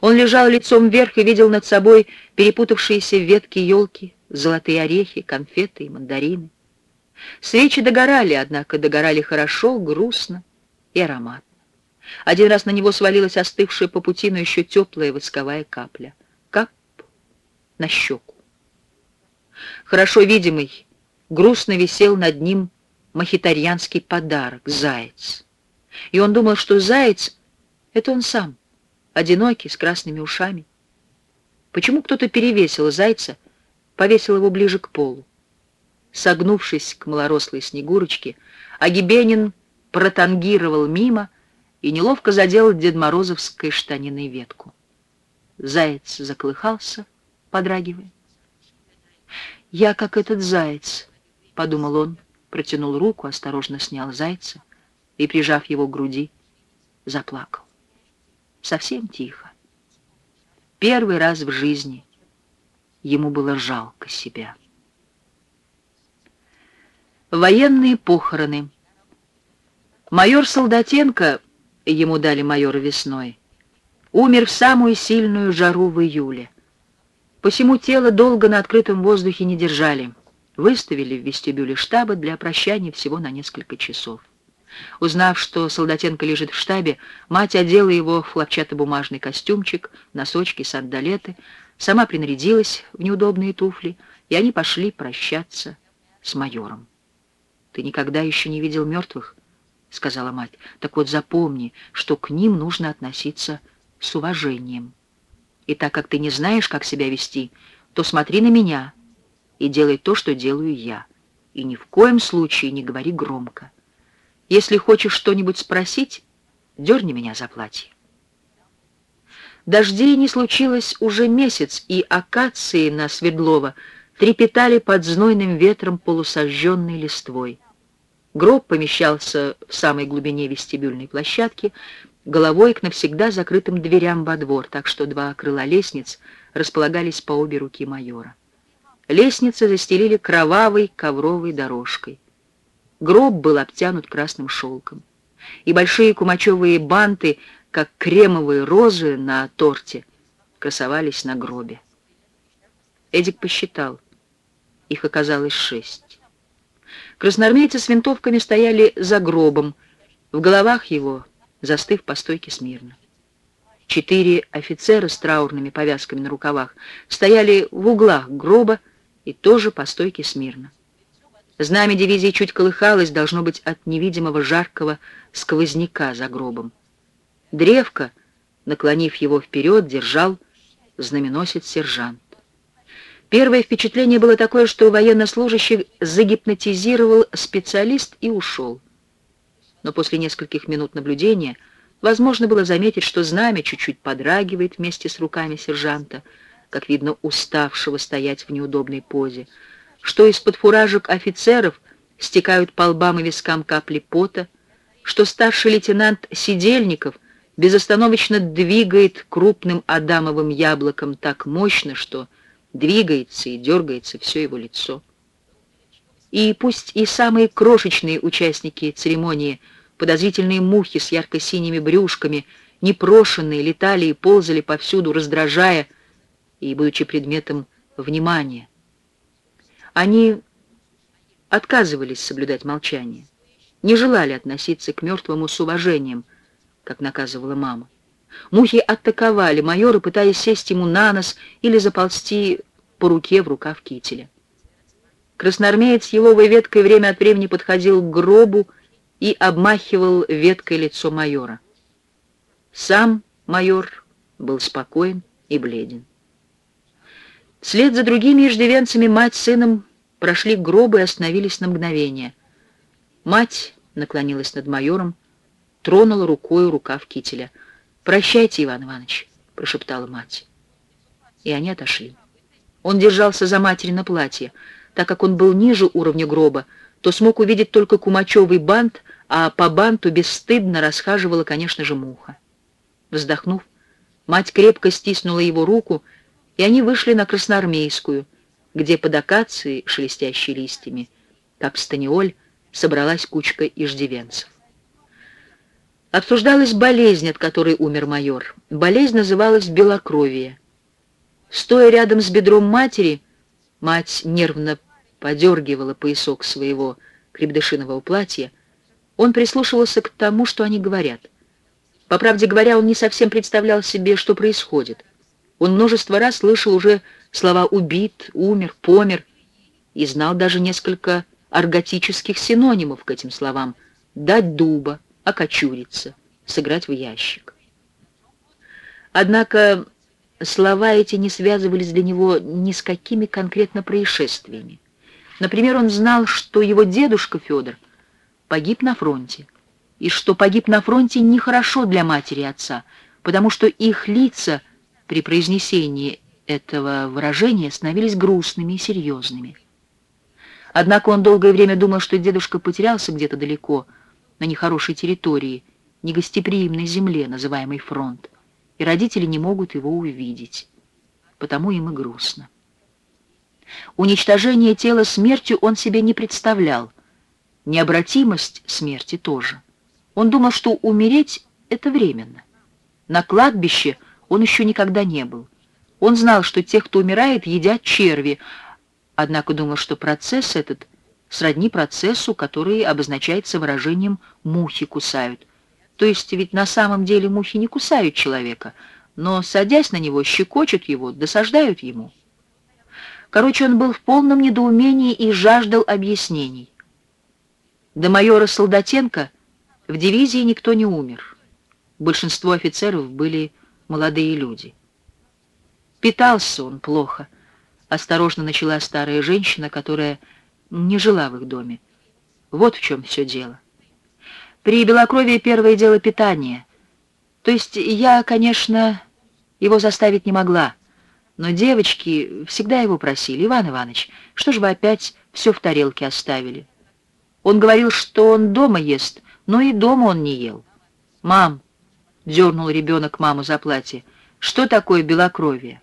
Он лежал лицом вверх и видел над собой перепутавшиеся ветки елки, золотые орехи, конфеты и мандарины. Свечи догорали, однако догорали хорошо, грустно и ароматно. Один раз на него свалилась остывшая по пути, но еще теплая восковая капля. Кап на щеку. Хорошо видимый, грустно висел над ним махитарьянский подарок — заяц. И он думал, что заяц — это он сам, одинокий, с красными ушами. Почему кто-то перевесил зайца, повесил его ближе к полу? Согнувшись к малорослой снегурочке, Агибенин протангировал мимо и неловко задел Дед Морозовской штаниной ветку. Заяц заклыхался, подрагивая. «Я как этот заяц», — подумал он, протянул руку, осторожно снял зайца и, прижав его к груди, заплакал. Совсем тихо. Первый раз в жизни ему было жалко себя. Военные похороны. Майор Солдатенко, ему дали майора весной, умер в самую сильную жару в июле. Посему тело долго на открытом воздухе не держали. Выставили в вестибюле штаба для прощания всего на несколько часов. Узнав, что Солдатенко лежит в штабе, мать одела его в хлопчатобумажный костюмчик, носочки, сандалеты, сама принарядилась в неудобные туфли, и они пошли прощаться с майором. «Ты никогда еще не видел мертвых?» — сказала мать. «Так вот запомни, что к ним нужно относиться с уважением. И так как ты не знаешь, как себя вести, то смотри на меня и делай то, что делаю я. И ни в коем случае не говори громко. Если хочешь что-нибудь спросить, дерни меня за платье. Дождей не случилось уже месяц, и акации на Свердлова трепетали под знойным ветром полусожженной листвой. Гроб помещался в самой глубине вестибюльной площадки, головой к навсегда закрытым дверям во двор, так что два крыла лестниц располагались по обе руки майора. Лестницы застелили кровавой ковровой дорожкой. Гроб был обтянут красным шелком, и большие кумачевые банты, как кремовые розы на торте, красовались на гробе. Эдик посчитал. Их оказалось шесть. Красноармейцы с винтовками стояли за гробом, в головах его застыв по стойке смирно. Четыре офицера с траурными повязками на рукавах стояли в углах гроба и тоже по стойке смирно. Знамя дивизии чуть колыхалось, должно быть, от невидимого жаркого сквозняка за гробом. Древко, наклонив его вперед, держал знаменосец сержант. Первое впечатление было такое, что военнослужащий загипнотизировал специалист и ушел. Но после нескольких минут наблюдения возможно было заметить, что знамя чуть-чуть подрагивает вместе с руками сержанта, как видно, уставшего стоять в неудобной позе, что из-под фуражек офицеров стекают по лбам и вискам капли пота, что старший лейтенант Сидельников безостановочно двигает крупным адамовым яблоком так мощно, что двигается и дергается все его лицо. И пусть и самые крошечные участники церемонии, подозрительные мухи с ярко-синими брюшками, непрошенные, летали и ползали повсюду, раздражая и будучи предметом внимания, они отказывались соблюдать молчание, не желали относиться к мертвому с уважением, как наказывала мама. Мухи атаковали майора, пытаясь сесть ему на нос или заползти по руке в рукав кителя. Красноармеец еловой веткой время от времени подходил к гробу и обмахивал веткой лицо майора. Сам майор был спокоен и бледен. Вслед за другими иждивенцами мать с сыном прошли к гробу и остановились на мгновение. Мать наклонилась над майором, тронула рукой рукав кителя. «Прощайте, Иван Иванович», — прошептала мать. И они отошли. Он держался за матери на платье. Так как он был ниже уровня гроба, то смог увидеть только кумачевый бант, а по банту бесстыдно расхаживала, конечно же, муха. Вздохнув, мать крепко стиснула его руку и они вышли на Красноармейскую, где под акацией, шелестящей листьями, как станиоль, собралась кучка иждивенцев. Обсуждалась болезнь, от которой умер майор. Болезнь называлась белокровие. Стоя рядом с бедром матери, мать нервно подергивала поясок своего крепдышинового платья, он прислушивался к тому, что они говорят. По правде говоря, он не совсем представлял себе, что происходит. Он множество раз слышал уже слова «убит», «умер», «помер» и знал даже несколько арготических синонимов к этим словам «дать дуба», «окочуриться», «сыграть в ящик». Однако слова эти не связывались для него ни с какими конкретно происшествиями. Например, он знал, что его дедушка Федор погиб на фронте, и что погиб на фронте нехорошо для матери и отца, потому что их лица при произнесении этого выражения становились грустными и серьезными. Однако он долгое время думал, что дедушка потерялся где-то далеко, на нехорошей территории, негостеприимной земле, называемой фронт, и родители не могут его увидеть. Потому им и грустно. Уничтожение тела смертью он себе не представлял, необратимость смерти тоже. Он думал, что умереть — это временно. На кладбище он еще никогда не был. Он знал, что тех, кто умирает, едят черви, однако думал, что процесс этот сродни процессу, который обозначается выражением «мухи кусают». То есть ведь на самом деле мухи не кусают человека, но, садясь на него, щекочут его, досаждают ему. Короче, он был в полном недоумении и жаждал объяснений. До майора Солдатенко в дивизии никто не умер. Большинство офицеров были молодые люди. Питался он плохо. Осторожно начала старая женщина, которая не жила в их доме. Вот в чем все дело. При белокровии первое дело питание. То есть я, конечно, его заставить не могла, но девочки всегда его просили, Иван Иванович, что же вы опять все в тарелке оставили? Он говорил, что он дома ест, но и дома он не ел. «Мам!» — дернул ребенок маму за платье. «Что такое белокровие?»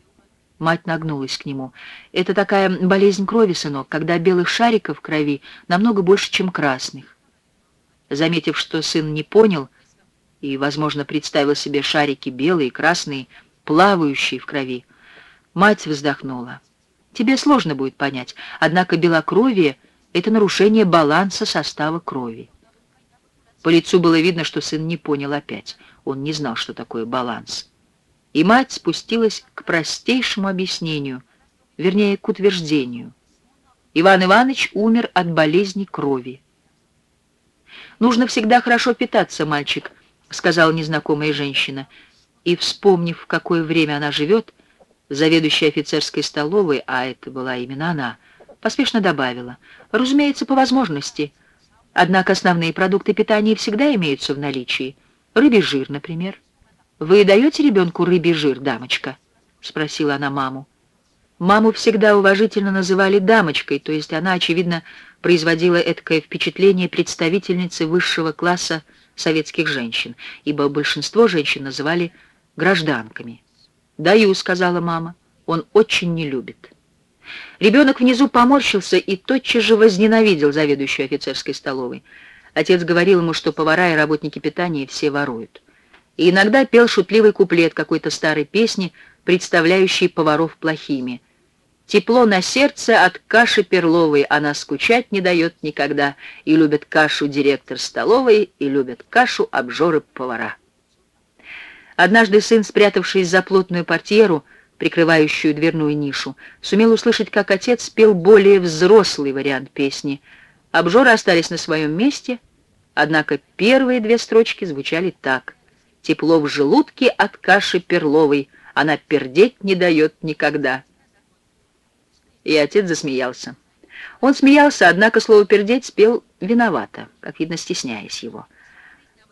Мать нагнулась к нему. «Это такая болезнь крови, сынок, когда белых шариков в крови намного больше, чем красных». Заметив, что сын не понял и, возможно, представил себе шарики белые, красные, плавающие в крови, мать вздохнула. «Тебе сложно будет понять, однако белокровие — это нарушение баланса состава крови». По лицу было видно, что сын не понял опять. Он не знал, что такое баланс и мать спустилась к простейшему объяснению, вернее, к утверждению. Иван Иванович умер от болезни крови. «Нужно всегда хорошо питаться, мальчик», — сказала незнакомая женщина. И, вспомнив, в какое время она живет, заведующая офицерской столовой, а это была именно она, поспешно добавила. «Разумеется, по возможности. Однако основные продукты питания всегда имеются в наличии. Рыбий жир, например». «Вы даете ребенку рыбий жир, дамочка?» — спросила она маму. Маму всегда уважительно называли дамочкой, то есть она, очевидно, производила эткое впечатление представительницы высшего класса советских женщин, ибо большинство женщин называли гражданками. «Даю», — сказала мама, — «он очень не любит». Ребенок внизу поморщился и тотчас же возненавидел заведующую офицерской столовой. Отец говорил ему, что повара и работники питания все воруют и иногда пел шутливый куплет какой-то старой песни, представляющей поваров плохими. «Тепло на сердце от каши перловой, она скучать не дает никогда, и любит кашу директор столовой, и любят кашу обжоры-повара». Однажды сын, спрятавшись за плотную портьеру, прикрывающую дверную нишу, сумел услышать, как отец пел более взрослый вариант песни. Обжоры остались на своем месте, однако первые две строчки звучали так. Тепло в желудке от каши перловой, она пердеть не дает никогда. И отец засмеялся. Он смеялся, однако слово «пердеть» спел виновато, как видно, стесняясь его.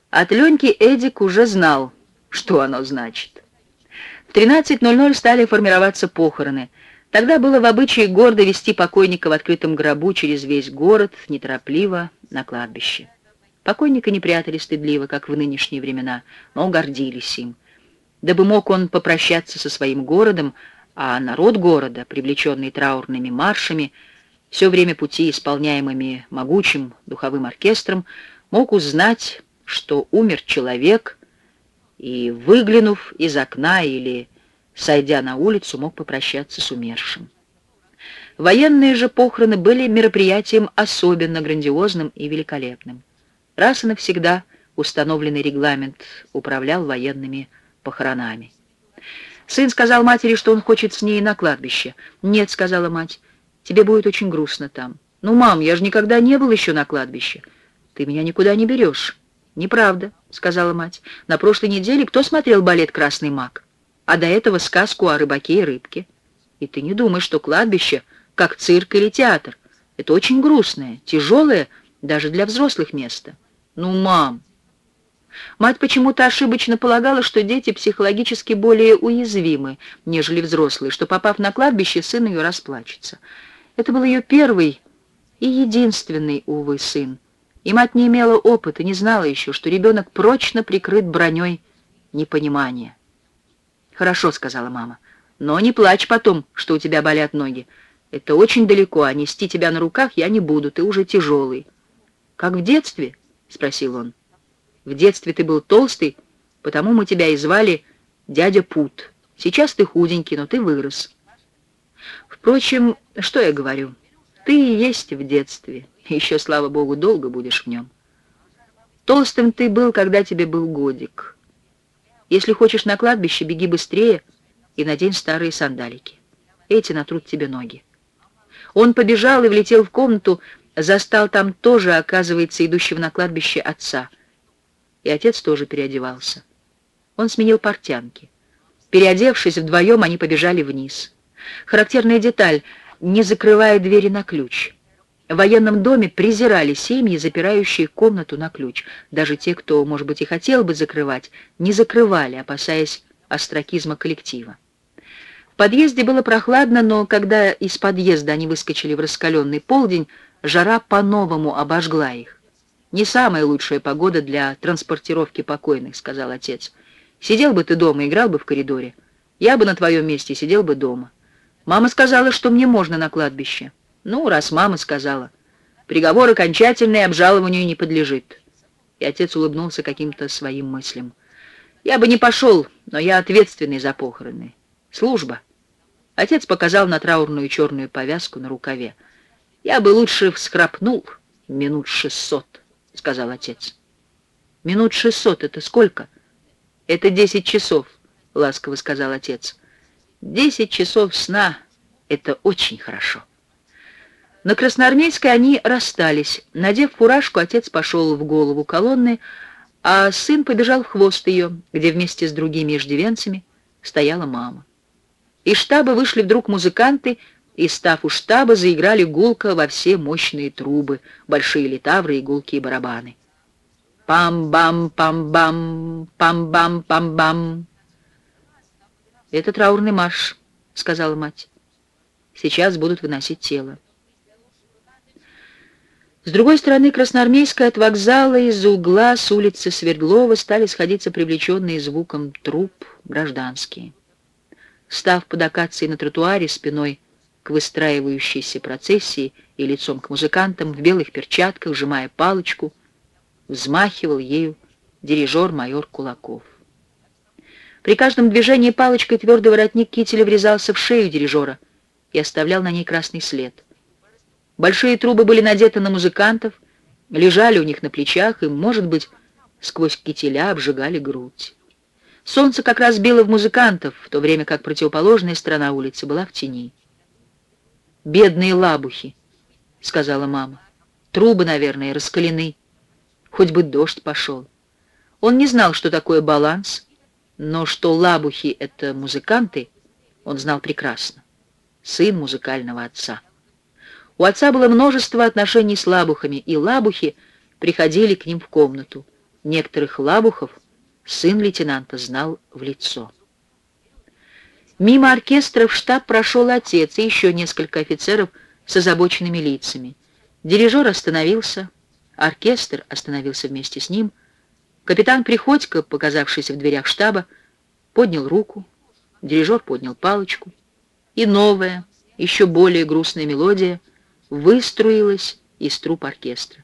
От Леньки Эдик уже знал, что оно значит. В 13.00 стали формироваться похороны. Тогда было в обычае гордо вести покойника в открытом гробу через весь город, неторопливо, на кладбище. Покойника не прятали стыдливо, как в нынешние времена, но гордились им. Дабы мог он попрощаться со своим городом, а народ города, привлеченный траурными маршами, все время пути, исполняемыми могучим духовым оркестром, мог узнать, что умер человек, и, выглянув из окна или сойдя на улицу, мог попрощаться с умершим. Военные же похороны были мероприятием особенно грандиозным и великолепным. Раз и навсегда установленный регламент управлял военными похоронами. Сын сказал матери, что он хочет с ней на кладбище. «Нет», — сказала мать, — «тебе будет очень грустно там». «Ну, мам, я же никогда не был еще на кладбище. Ты меня никуда не берешь». «Неправда», — сказала мать. «На прошлой неделе кто смотрел балет «Красный маг»? А до этого сказку о рыбаке и рыбке. И ты не думаешь, что кладбище — как цирк или театр. Это очень грустное, тяжелое даже для взрослых место. Ну, мам! Мать почему-то ошибочно полагала, что дети психологически более уязвимы, нежели взрослые, что, попав на кладбище, сын ее расплачется. Это был ее первый и единственный, увы, сын. И мать не имела опыта, не знала еще, что ребенок прочно прикрыт броней непонимания. «Хорошо», — сказала мама, — «но не плачь потом, что у тебя болят ноги. Это очень далеко, а нести тебя на руках я не буду, ты уже тяжелый. Как в детстве? — спросил он. В детстве ты был толстый, потому мы тебя и звали дядя Пут. Сейчас ты худенький, но ты вырос. Впрочем, что я говорю? Ты и есть в детстве. Еще, слава богу, долго будешь в нем. Толстым ты был, когда тебе был годик. Если хочешь на кладбище, беги быстрее и надень старые сандалики. Эти натрут тебе ноги. Он побежал и влетел в комнату, застал там тоже, оказывается, идущего на кладбище отца. И отец тоже переодевался. Он сменил портянки. Переодевшись вдвоем, они побежали вниз. Характерная деталь — не закрывая двери на ключ. В военном доме презирали семьи, запирающие комнату на ключ. Даже те, кто, может быть, и хотел бы закрывать, не закрывали, опасаясь остракизма коллектива. В подъезде было прохладно, но когда из подъезда они выскочили в раскаленный полдень, жара по-новому обожгла их. «Не самая лучшая погода для транспортировки покойных», — сказал отец. «Сидел бы ты дома, играл бы в коридоре. Я бы на твоем месте сидел бы дома. Мама сказала, что мне можно на кладбище. Ну, раз мама сказала. Приговор окончательный обжалованию не подлежит». И отец улыбнулся каким-то своим мыслям. «Я бы не пошел, но я ответственный за похороны. Служба». Отец показал на траурную черную повязку на рукаве. «Я бы лучше всхрапнул минут шестьсот», — сказал отец. «Минут шестьсот — это сколько?» «Это десять часов», — ласково сказал отец. «Десять часов сна — это очень хорошо». На Красноармейской они расстались. Надев фуражку, отец пошел в голову колонны, а сын побежал в хвост ее, где вместе с другими иждивенцами стояла мама. Из штаба вышли вдруг музыканты, и, став у штаба, заиграли гулко во все мощные трубы, большие литавры и гулкие барабаны. Пам-бам, пам-бам, пам-бам, пам-бам. «Это траурный марш», — сказала мать. «Сейчас будут выносить тело». С другой стороны Красноармейской от вокзала из-за угла с улицы Свердлова стали сходиться привлеченные звуком труп гражданские. Став под акацией на тротуаре спиной к выстраивающейся процессии и лицом к музыкантам, в белых перчатках, сжимая палочку, взмахивал ею дирижер-майор Кулаков. При каждом движении палочкой твердый воротник кителя врезался в шею дирижера и оставлял на ней красный след. Большие трубы были надеты на музыкантов, лежали у них на плечах и, может быть, сквозь кителя обжигали грудь. Солнце как раз било в музыкантов, в то время как противоположная сторона улицы была в тени. «Бедные лабухи», — сказала мама. «Трубы, наверное, раскалены. Хоть бы дождь пошел». Он не знал, что такое баланс, но что лабухи — это музыканты, он знал прекрасно. Сын музыкального отца. У отца было множество отношений с лабухами, и лабухи приходили к ним в комнату. Некоторых лабухов — сын лейтенанта знал в лицо. Мимо оркестра в штаб прошел отец и еще несколько офицеров с озабоченными лицами. Дирижер остановился, оркестр остановился вместе с ним. Капитан Приходько, показавшийся в дверях штаба, поднял руку, дирижер поднял палочку, и новая, еще более грустная мелодия выструилась из труб оркестра.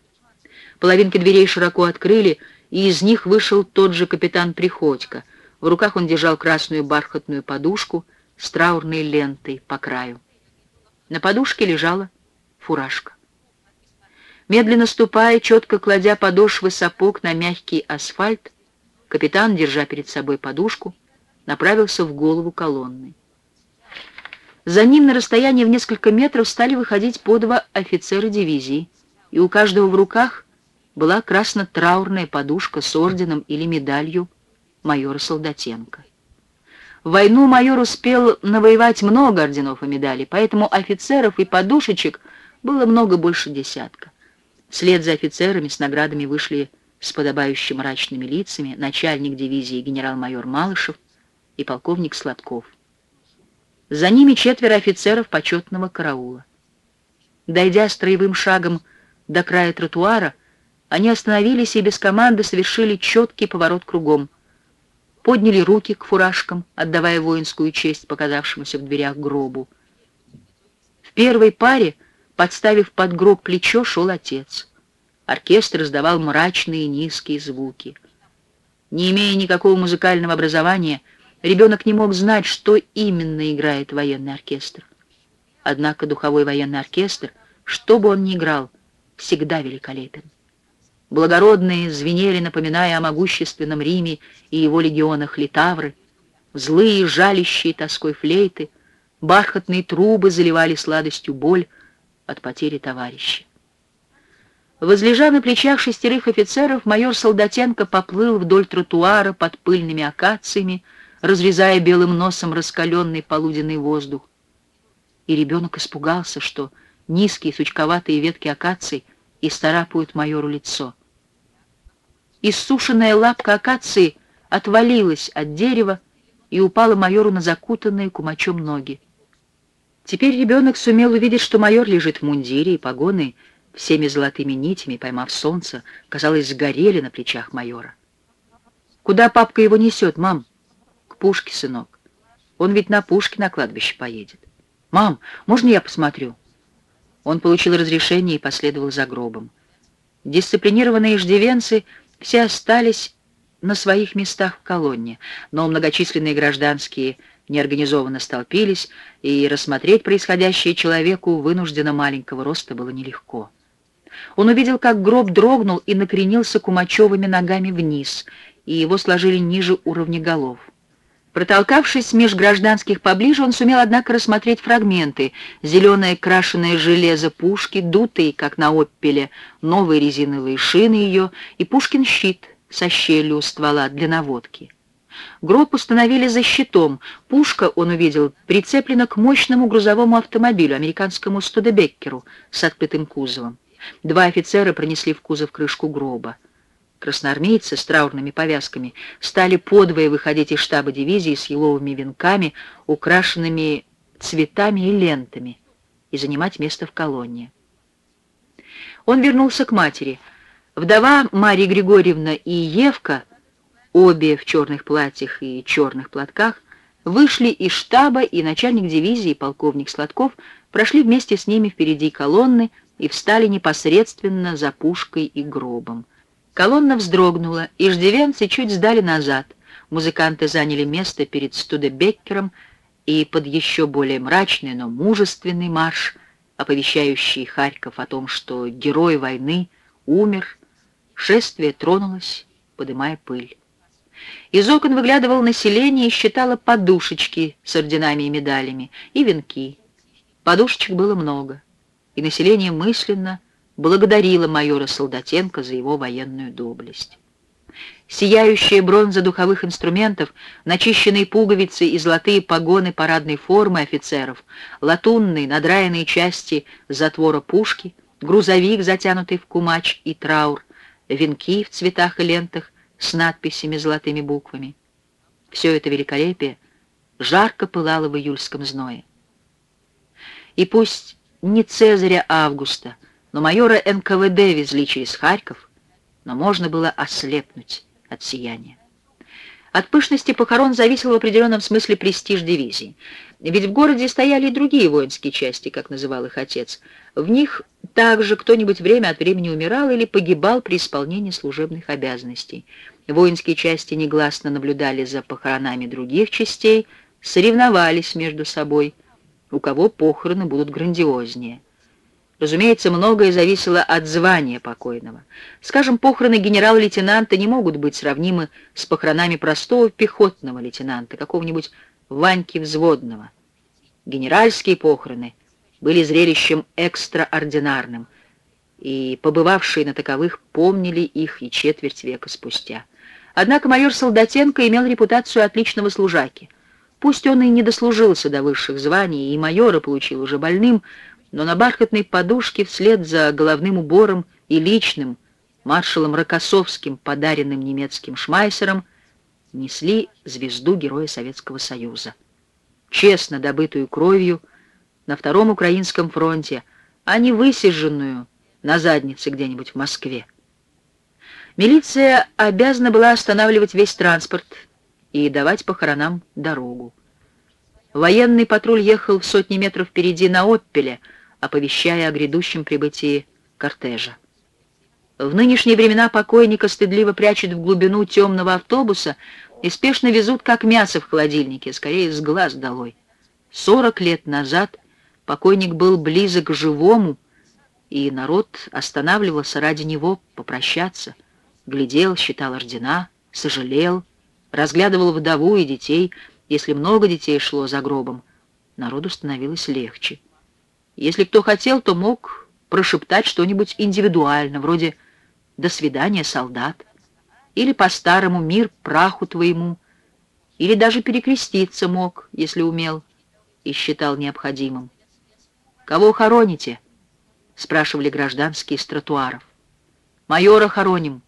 Половинки дверей широко открыли, и из них вышел тот же капитан Приходько. В руках он держал красную бархатную подушку с траурной лентой по краю. На подушке лежала фуражка. Медленно ступая, четко кладя подошвы сапог на мягкий асфальт, капитан, держа перед собой подушку, направился в голову колонны. За ним на расстоянии в несколько метров стали выходить по два офицера дивизии, и у каждого в руках была красно-траурная подушка с орденом или медалью майора Солдатенко. В войну майор успел навоевать много орденов и медалей, поэтому офицеров и подушечек было много больше десятка. Вслед за офицерами с наградами вышли с подобающими мрачными лицами начальник дивизии генерал-майор Малышев и полковник Сладков. За ними четверо офицеров почетного караула. Дойдя строевым шагом до края тротуара, они остановились и без команды совершили четкий поворот кругом. Подняли руки к фуражкам, отдавая воинскую честь показавшемуся в дверях гробу. В первой паре Подставив под гроб плечо, шел отец. Оркестр издавал мрачные низкие звуки. Не имея никакого музыкального образования, ребенок не мог знать, что именно играет военный оркестр. Однако духовой военный оркестр, что бы он ни играл, всегда великолепен. Благородные звенели, напоминая о могущественном Риме и его легионах литавры, злые, жалящие тоской флейты, бархатные трубы заливали сладостью боль, от потери товарища. Возлежа на плечах шестерых офицеров, майор Солдатенко поплыл вдоль тротуара под пыльными акациями, разрезая белым носом раскаленный полуденный воздух. И ребенок испугался, что низкие сучковатые ветки акаций исцарапают майору лицо. Иссушенная лапка акации отвалилась от дерева и упала майору на закутанные кумачом ноги. Теперь ребенок сумел увидеть, что майор лежит в мундире, и погоны всеми золотыми нитями, поймав солнце, казалось, сгорели на плечах майора. «Куда папка его несет, мам?» «К пушке, сынок. Он ведь на пушке на кладбище поедет. Мам, можно я посмотрю?» Он получил разрешение и последовал за гробом. Дисциплинированные иждивенцы все остались на своих местах в колонне, но многочисленные гражданские неорганизованно столпились, и рассмотреть происходящее человеку вынужденно маленького роста было нелегко. Он увидел, как гроб дрогнул и накренился кумачевыми ногами вниз, и его сложили ниже уровня голов. Протолкавшись меж гражданских поближе, он сумел, однако, рассмотреть фрагменты. Зеленое крашеное железо пушки, дутые, как на оппеле, новые резиновые шины ее и Пушкин щит со щелью ствола для наводки. Гроб установили за щитом. Пушка, он увидел, прицеплена к мощному грузовому автомобилю, американскому Студебеккеру, с открытым кузовом. Два офицера пронесли в кузов крышку гроба. Красноармейцы с траурными повязками стали подвое выходить из штаба дивизии с еловыми венками, украшенными цветами и лентами, и занимать место в колонне. Он вернулся к матери. Вдова Мария Григорьевна и Евка — Обе в черных платьях и черных платках вышли из штаба, и начальник дивизии, полковник Сладков, прошли вместе с ними впереди колонны и встали непосредственно за пушкой и гробом. Колонна вздрогнула, и ждивенцы чуть сдали назад. Музыканты заняли место перед Студебеккером, и под еще более мрачный, но мужественный марш, оповещающий Харьков о том, что герой войны умер, шествие тронулось, подымая пыль. Из окон выглядывало население и считало подушечки с орденами и медалями, и венки. Подушечек было много, и население мысленно благодарило майора Солдатенко за его военную доблесть. Сияющая бронза духовых инструментов, начищенные пуговицы и золотые погоны парадной формы офицеров, латунные надраенные части затвора пушки, грузовик, затянутый в кумач и траур, венки в цветах и лентах, с надписями золотыми буквами. Все это великолепие жарко пылало в июльском зное. И пусть не Цезаря Августа, но майора НКВД везли через Харьков, но можно было ослепнуть от сияния. От пышности похорон зависел в определенном смысле престиж дивизии. Ведь в городе стояли и другие воинские части, как называл их отец. В них также кто-нибудь время от времени умирал или погибал при исполнении служебных обязанностей. Воинские части негласно наблюдали за похоронами других частей, соревновались между собой, у кого похороны будут грандиознее. Разумеется, многое зависело от звания покойного. Скажем, похороны генерала-лейтенанта не могут быть сравнимы с похоронами простого пехотного лейтенанта, какого-нибудь Ваньки Взводного. Генеральские похороны были зрелищем экстраординарным, и побывавшие на таковых помнили их и четверть века спустя. Однако майор Солдатенко имел репутацию отличного служаки. Пусть он и не дослужился до высших званий, и майора получил уже больным, но на бархатной подушке вслед за головным убором и личным маршалом Рокоссовским, подаренным немецким шмайсером, несли звезду Героя Советского Союза. Честно добытую кровью на Втором Украинском фронте, а не высиженную на заднице где-нибудь в Москве. Милиция обязана была останавливать весь транспорт и давать похоронам дорогу. Военный патруль ехал в сотни метров впереди на «Оппеле», оповещая о грядущем прибытии кортежа. В нынешние времена покойника стыдливо прячут в глубину темного автобуса и спешно везут, как мясо в холодильнике, скорее с глаз долой. Сорок лет назад покойник был близок к живому, и народ останавливался ради него попрощаться, глядел, считал ордена, сожалел, разглядывал вдову и детей. Если много детей шло за гробом, народу становилось легче. Если кто хотел, то мог прошептать что-нибудь индивидуально, вроде «До свидания, солдат», или «По-старому мир праху твоему», или даже перекреститься мог, если умел и считал необходимым. «Кого хороните?» — спрашивали гражданские с тротуаров. «Майора хороним,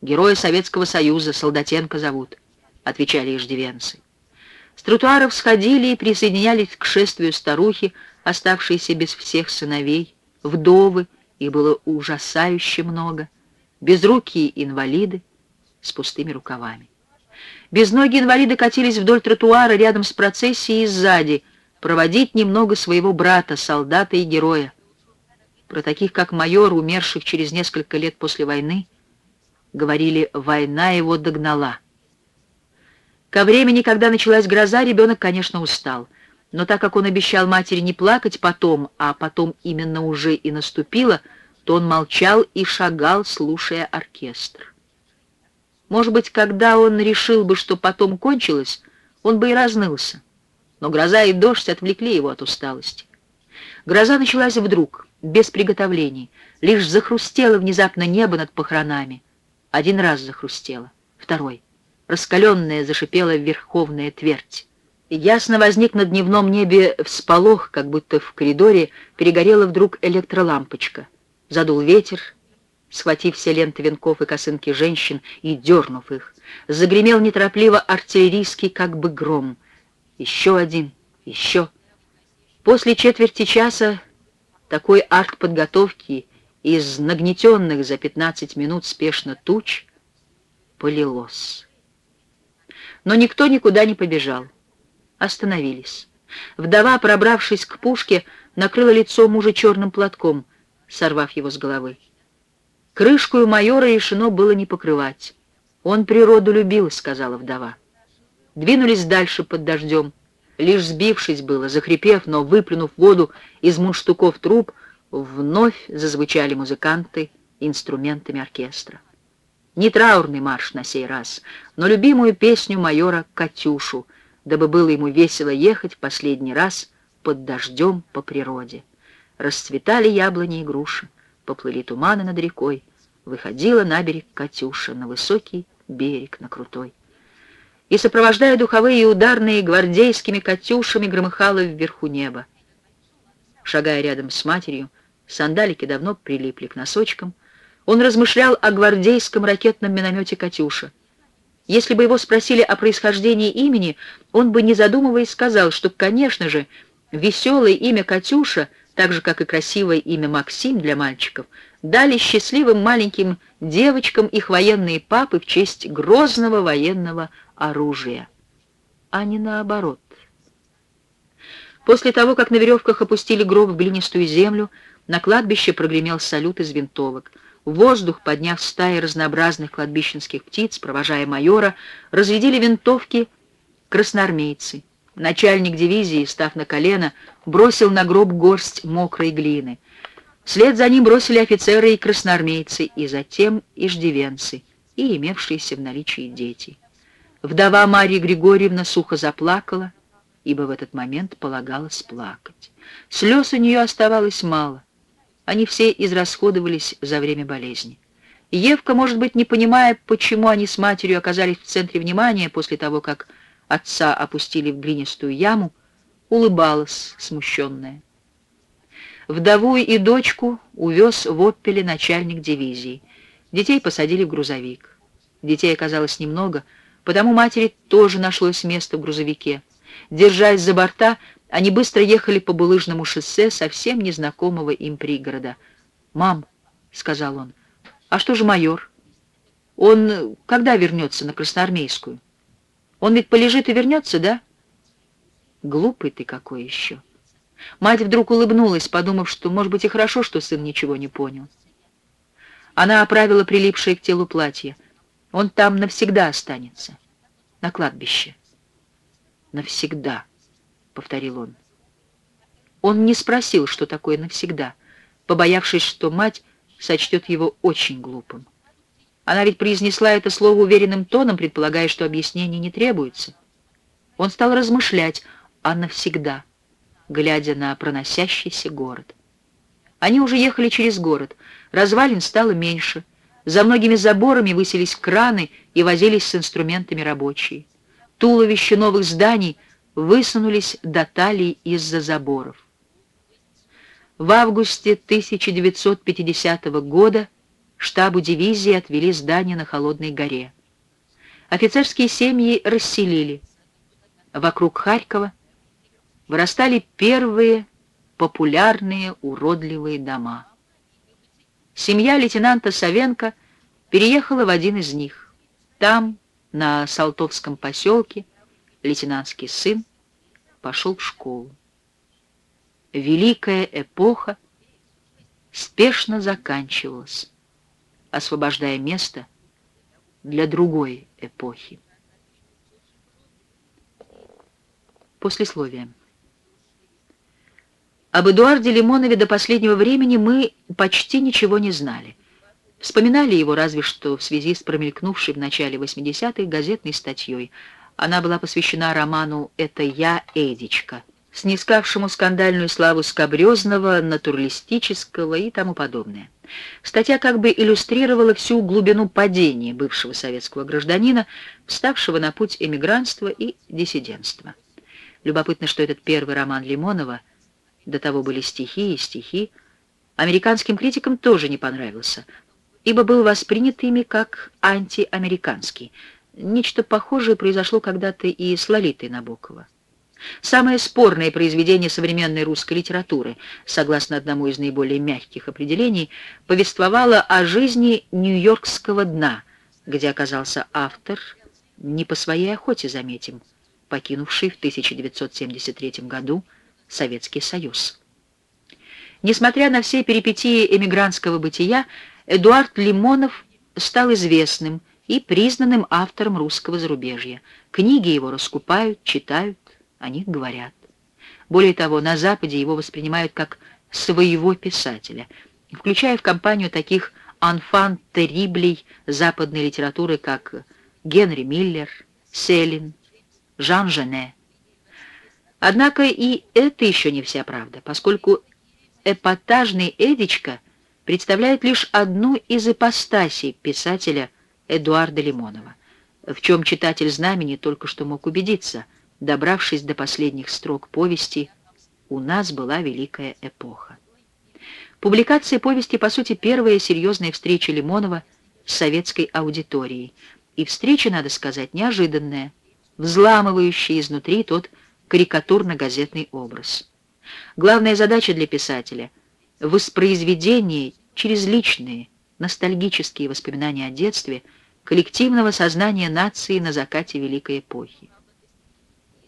героя Советского Союза, Солдатенко зовут», — отвечали иждивенцы. С тротуаров сходили и присоединялись к шествию старухи, оставшиеся без всех сыновей, вдовы, их было ужасающе много, безрукие инвалиды с пустыми рукавами. Безногие инвалиды катились вдоль тротуара рядом с процессией и сзади, проводить немного своего брата, солдата и героя. Про таких, как майор, умерших через несколько лет после войны, говорили «война его догнала». Ко времени, когда началась гроза, ребенок, конечно, устал — но так как он обещал матери не плакать потом, а потом именно уже и наступило, то он молчал и шагал, слушая оркестр. Может быть, когда он решил бы, что потом кончилось, он бы и разнылся. Но гроза и дождь отвлекли его от усталости. Гроза началась вдруг, без приготовлений. Лишь захрустело внезапно небо над похоронами. Один раз захрустело, второй. Раскаленная зашипела верховная твердь. Ясно возник на дневном небе всполох, как будто в коридоре перегорела вдруг электролампочка. Задул ветер, схватив все ленты венков и косынки женщин и дернув их. Загремел неторопливо артиллерийский как бы гром. Еще один, еще. После четверти часа такой артподготовки из нагнетенных за 15 минут спешно туч полилось. Но никто никуда не побежал остановились. Вдова, пробравшись к пушке, накрыла лицо мужа черным платком, сорвав его с головы. Крышку у майора решено было не покрывать. «Он природу любил», — сказала вдова. Двинулись дальше под дождем. Лишь сбившись было, захрипев, но выплюнув воду из мундштуков труб, вновь зазвучали музыканты инструментами оркестра. Не траурный марш на сей раз, но любимую песню майора «Катюшу», дабы было ему весело ехать в последний раз под дождем по природе. Расцветали яблони и груши, поплыли туманы над рекой, выходила на берег Катюша, на высокий берег, на крутой. И, сопровождая духовые и ударные гвардейскими «Катюшами», громыхало вверху неба. Шагая рядом с матерью, сандалики давно прилипли к носочкам, он размышлял о гвардейском ракетном миномете «Катюша», если бы его спросили о происхождении имени, он бы, не задумываясь, сказал, что, конечно же, веселое имя Катюша, так же, как и красивое имя Максим для мальчиков, дали счастливым маленьким девочкам их военные папы в честь грозного военного оружия, а не наоборот. После того, как на веревках опустили гроб в глинистую землю, На кладбище прогремел салют из винтовок. В воздух, подняв стаи разнообразных кладбищенских птиц, провожая майора, разрядили винтовки красноармейцы. Начальник дивизии, став на колено, бросил на гроб горсть мокрой глины. Вслед за ним бросили офицеры и красноармейцы, и затем иждивенцы, и имевшиеся в наличии дети. Вдова Марья Григорьевна сухо заплакала, ибо в этот момент полагалось плакать. Слез у нее оставалось мало. Они все израсходовались за время болезни. Евка, может быть, не понимая, почему они с матерью оказались в центре внимания после того, как отца опустили в глинистую яму, улыбалась, смущенная. Вдову и дочку увез в Оппеле начальник дивизии. Детей посадили в грузовик. Детей оказалось немного, потому матери тоже нашлось место в грузовике. Держась за борта, они быстро ехали по булыжному шоссе совсем незнакомого им пригорода. «Мам», — сказал он, — «а что же майор? Он когда вернется на Красноармейскую?» Он ведь полежит и вернется, да? Глупый ты какой еще. Мать вдруг улыбнулась, подумав, что, может быть, и хорошо, что сын ничего не понял. Она оправила прилипшее к телу платье. Он там навсегда останется. На кладбище. Навсегда, повторил он. Он не спросил, что такое навсегда, побоявшись, что мать сочтет его очень глупым. Она ведь произнесла это слово уверенным тоном, предполагая, что объяснений не требуется. Он стал размышлять, а навсегда, глядя на проносящийся город. Они уже ехали через город. Развалин стало меньше. За многими заборами высились краны и возились с инструментами рабочие. Туловища новых зданий высунулись до талии из-за заборов. В августе 1950 года штабу дивизии отвели здание на Холодной горе. Офицерские семьи расселили. Вокруг Харькова вырастали первые популярные уродливые дома. Семья лейтенанта Савенко переехала в один из них. Там, на Салтовском поселке, лейтенантский сын пошел в школу. Великая эпоха спешно заканчивалась освобождая место для другой эпохи. Послесловие. Об Эдуарде Лимонове до последнего времени мы почти ничего не знали. Вспоминали его разве что в связи с промелькнувшей в начале 80-х газетной статьей. Она была посвящена роману «Это я, Эдичка», снискавшему скандальную славу скабрезного, натуралистического и тому подобное. Статья как бы иллюстрировала всю глубину падения бывшего советского гражданина, вставшего на путь эмигрантства и диссидентства. Любопытно, что этот первый роман Лимонова, до того были стихи и стихи, американским критикам тоже не понравился, ибо был воспринят ими как антиамериканский. Нечто похожее произошло когда-то и с Лолитой Набокова. Самое спорное произведение современной русской литературы, согласно одному из наиболее мягких определений, повествовало о жизни Нью-Йоркского дна, где оказался автор, не по своей охоте, заметим, покинувший в 1973 году Советский Союз. Несмотря на все перипетии эмигрантского бытия, Эдуард Лимонов стал известным и признанным автором русского зарубежья. Книги его раскупают, читают, о них говорят. Более того, на Западе его воспринимают как своего писателя, включая в компанию таких анфан териблей западной литературы, как Генри Миллер, Селин, Жан Жене. Однако и это еще не вся правда, поскольку эпатажный Эдичка представляет лишь одну из ипостасей писателя Эдуарда Лимонова, в чем читатель знамени только что мог убедиться – добравшись до последних строк повести, у нас была великая эпоха. Публикация повести, по сути, первая серьезная встреча Лимонова с советской аудиторией. И встреча, надо сказать, неожиданная, взламывающая изнутри тот карикатурно-газетный образ. Главная задача для писателя — воспроизведение через личные, ностальгические воспоминания о детстве коллективного сознания нации на закате Великой эпохи.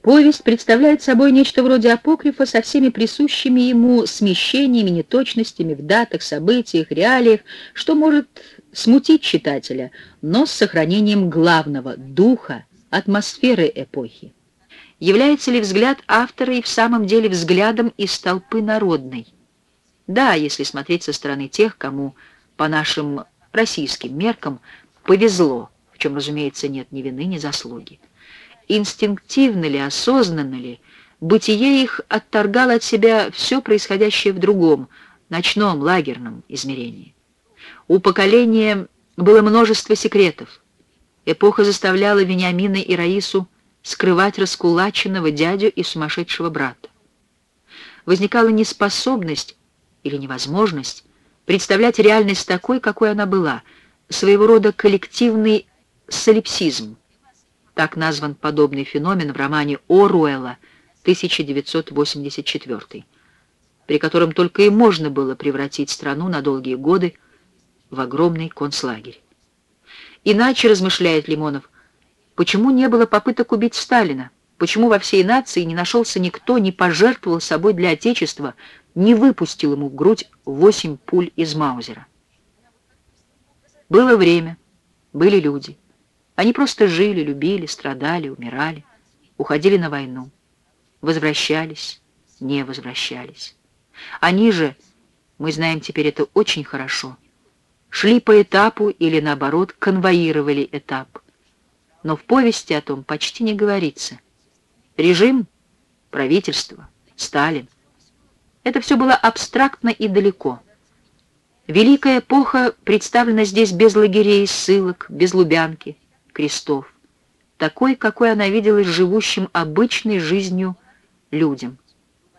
Повесть представляет собой нечто вроде апокрифа со всеми присущими ему смещениями, неточностями в датах, событиях, реалиях, что может смутить читателя, но с сохранением главного — духа, атмосферы эпохи. Является ли взгляд автора и в самом деле взглядом из толпы народной? Да, если смотреть со стороны тех, кому, по нашим российским меркам, повезло, в чем, разумеется, нет ни вины, ни заслуги инстинктивно ли, осознанно ли, бытие их отторгало от себя все происходящее в другом, ночном, лагерном измерении. У поколения было множество секретов. Эпоха заставляла Вениамина и Раису скрывать раскулаченного дядю и сумасшедшего брата. Возникала неспособность или невозможность представлять реальность такой, какой она была, своего рода коллективный солипсизм, так назван подобный феномен в романе Оруэлла 1984, при котором только и можно было превратить страну на долгие годы в огромный концлагерь. Иначе, размышляет Лимонов, почему не было попыток убить Сталина? Почему во всей нации не нашелся никто, не пожертвовал собой для Отечества, не выпустил ему в грудь восемь пуль из Маузера? Было время, были люди. Они просто жили, любили, страдали, умирали, уходили на войну, возвращались, не возвращались. Они же, мы знаем теперь это очень хорошо, шли по этапу или, наоборот, конвоировали этап. Но в повести о том почти не говорится. Режим, правительство, Сталин — это все было абстрактно и далеко. Великая эпоха представлена здесь без лагерей, ссылок, без Лубянки, крестов, такой, какой она виделась живущим обычной жизнью людям.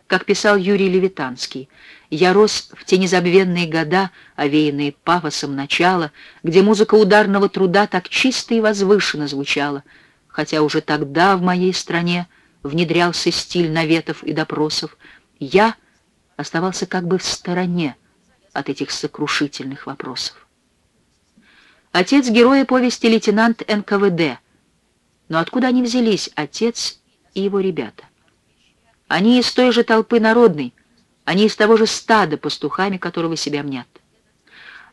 Как писал Юрий Левитанский, «Я рос в те незабвенные года, овеянные пафосом начала, где музыка ударного труда так чисто и возвышенно звучала, хотя уже тогда в моей стране внедрялся стиль наветов и допросов, я оставался как бы в стороне от этих сокрушительных вопросов. Отец героя повести лейтенант НКВД. Но откуда они взялись, отец и его ребята? Они из той же толпы народной, они из того же стада, пастухами которого себя мнят.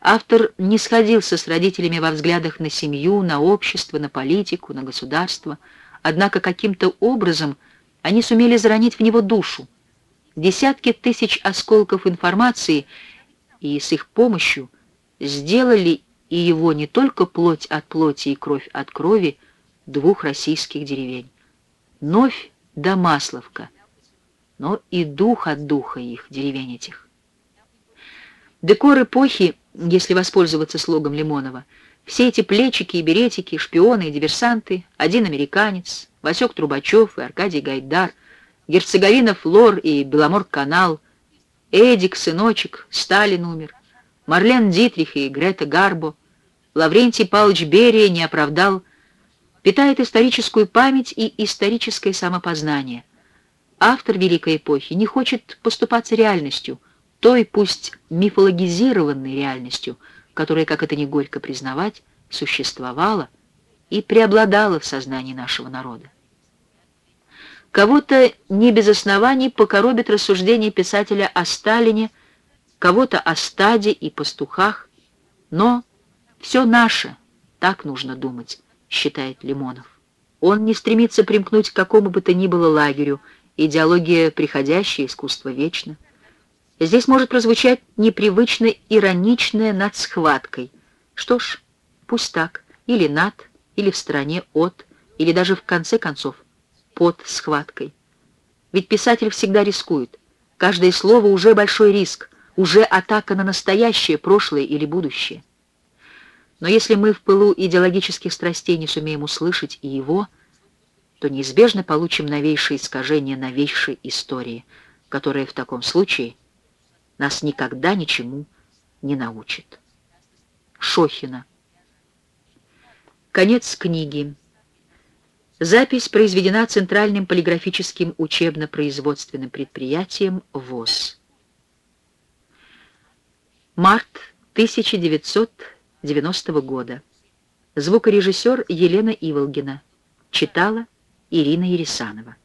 Автор не сходился с родителями во взглядах на семью, на общество, на политику, на государство, однако каким-то образом они сумели заронить в него душу. Десятки тысяч осколков информации и с их помощью сделали и его не только плоть от плоти и кровь от крови двух российских деревень. Новь да Масловка, но и дух от духа их, деревень этих. Декор эпохи, если воспользоваться слогом Лимонова, все эти плечики и беретики, шпионы и диверсанты, один американец, Васек Трубачев и Аркадий Гайдар, Герцеговина Флор и Беломор-канал, Эдик, сыночек, Сталин умер, Марлен Дитрих и Грета Гарбо, Лаврентий Павлович Берия не оправдал, питает историческую память и историческое самопознание. Автор Великой эпохи не хочет поступаться реальностью, той пусть мифологизированной реальностью, которая, как это не горько признавать, существовала и преобладала в сознании нашего народа. Кого-то не без оснований покоробит рассуждение писателя о Сталине, кого-то о стаде и пастухах, но все наше, так нужно думать, считает Лимонов. Он не стремится примкнуть к какому бы то ни было лагерю, идеология приходящая, искусство вечно. Здесь может прозвучать непривычно ироничное над схваткой. Что ж, пусть так, или над, или в стороне от, или даже в конце концов под схваткой. Ведь писатель всегда рискует. Каждое слово уже большой риск, уже атака на настоящее, прошлое или будущее. Но если мы в пылу идеологических страстей не сумеем услышать и его, то неизбежно получим новейшие искажения новейшей истории, которая в таком случае нас никогда ничему не научит. Шохина. Конец книги. Запись произведена Центральным полиграфическим учебно-производственным предприятием ВОЗ. Март 1990 года. Звукорежиссер Елена Иволгина. Читала Ирина Ересанова.